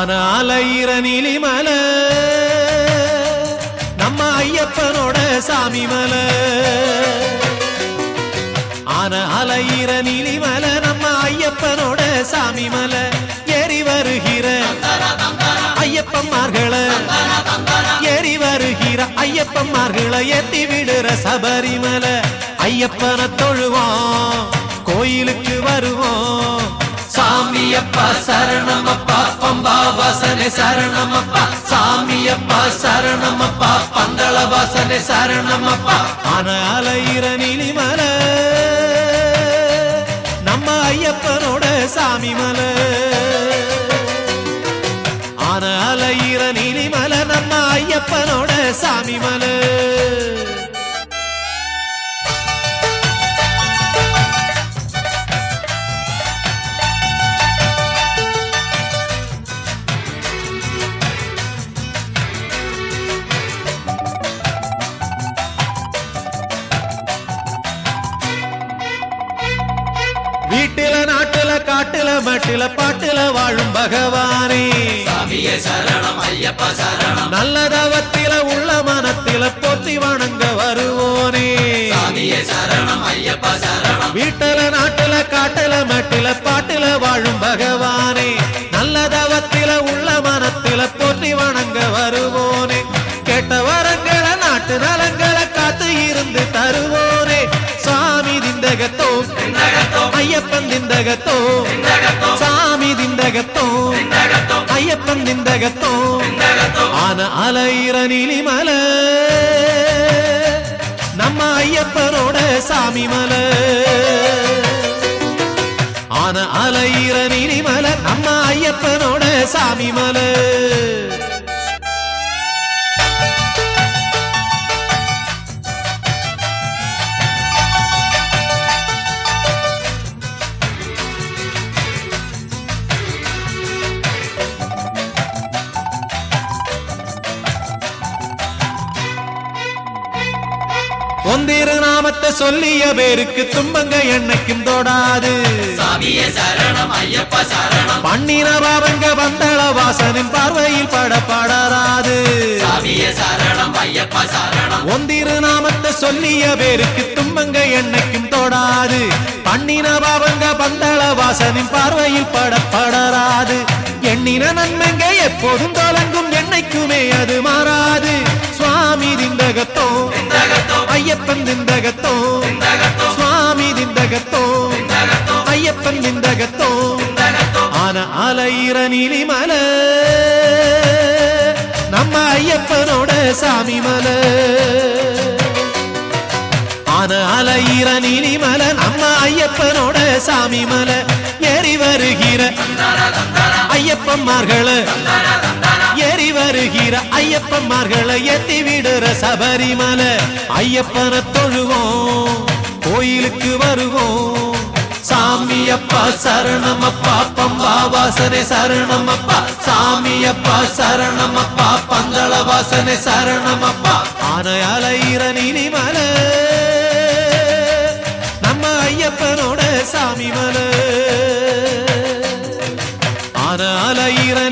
ஆனால் அலையிற நீலிமலை நம்ம ஐயப்பனோட சாமி மல ஆனால் அலையிற நீலிமலை நம்ம ஐயப்பனோட சாமி மல ஏறி வருகிற ஐயப்பன்மார்களை ஏறி வருகிற ஐயப்பன்மார்களை ஏத்தி விடுற சபரிமலை. ஐயப்பனை தொழுவோம் கோயிலுக்கு வருவோம் சாமியப்பா சரணமப்பா பம்பாவாசனே சரணமப்பா. சாமியப்பா சரணமப்பா பந்தளவாசனே சரணமப்பா. ஆன அலையிற நீலிமலை நம்ம ஐயப்பனோட சாமி மல ஆன அலையிற நீலிமலை நம்ம ஐயப்பனோட சாமி மலை வீட்டுல நாட்டுல காட்டுல மட்டுல பாட்டுல வாழும் பகவானே. சரணம் ஐயப்பா சரணம். நல்ல தவத்தில உள்ள மனத்தில போற்றி வணங்க வருவோனே. சரணம் ஐயப்பா சரணம். வீட்டுல நாட்டுல காட்டுல மட்டுல பாட்டுல வாழும் பகவானே. நல்ல தவத்தில உள்ள மனத்தில போற்றி வணங்க வருவோனே. கேட்ட வரங்களை நாட்டு நலங்களை காத்து இருந்து தருவோனே. ஐயப்பன் திந்தகத்தோ சாமி திந்தகத்தோ ஐயப்பன் திந்தகத்தோ ஆன அலையிற நீலிமலை. நம்ம ஐயப்பனோட சாமி மல. ஆன அலையிற நீலிமலை நம்ம ஐயப்பனோட சாமி மலை. ஒந்திரு நாமத்தை சொல்லிய பேருக்கு துன்பங்க என்னைக்கும் தொடாது. பண்ணின பாவங்க வந்தள வாசனின் பார்வையில் படப்படராது ஒந்திரு நாமத்தை சொல்லிய பேருக்கு துன்பங்க என்னைக்கும் தொடாது. பண்ணின பாவங்க பந்தள வாசனின் பார்வையில் படப்படராது எண்ணின நன்மைங்க எப்போதும் தொடங்கும் ஐயப்பன் திந்தகத்தோ சுவாமி திந்தகத்தோ ஐயப்பன் திந்தகத்தோ ஆன அலையிற நீலிமல நம்ம ஐயப்பனோட சாமி மல. ஆன அலையிற நீலிமல நம்ம ஐயப்பனோட சாமி மல. ஏறி வருகிற ஐயப்பன்மார்களை. ஏறி வருகிற ஐயப்பன்மார்களை ஏத்தி விடுற சபரிமலை. ஐயப்பனை தொழுவோம் கோயிலுக்கு வருவோம். சாமியப்பா சரணமப்பா பம்பா வாசனை சரணமப்பா. சாமியப்பா சரணமப்பா பந்தள வாசனை சரணமப்பா. ஆனையால அலையிற மலை. நம்ம ஐயப்பனோட சாமி மலை. ஆனால இரணி